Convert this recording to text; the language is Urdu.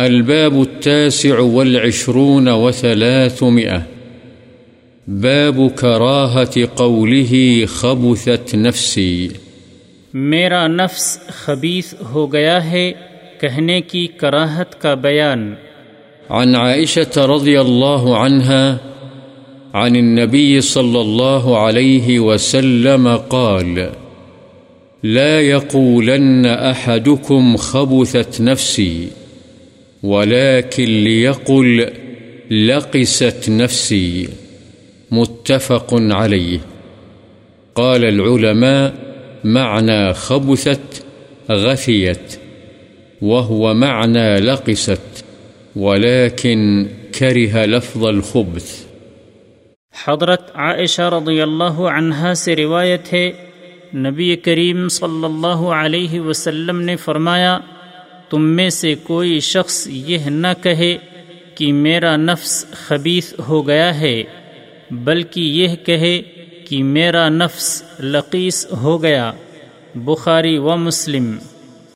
الباب التاسع والعشرون وثلاثمئة باب كراهة قوله خبثت نفسي. میرا نفس خبیث ہو گیا ہے کہنے کی کراہت کا بیان۔ عن عائشة رضي الله عنها عن النبي صلى الله عليه وسلم قال لا يقولن أحدكم خبثت نفسي ولكن ليقل لقست نفسي متفق عليه. قال العلماء معنى خبثت غثيت وهو معنى لقست، ولكن كره لفظ الخبث. حضرت عائشہ رضی اللہ عنہا سے روایت ہے، نبی کریم صلی اللہ علیہ وسلم نے فرمایا تم میں سے کوئی شخص یہ نہ کہے کہ میرا نفس خبیث ہو گیا ہے، بلکہ یہ کہے کہ میرا نفس لقیس ہو گیا۔ بخاری و مسلم۔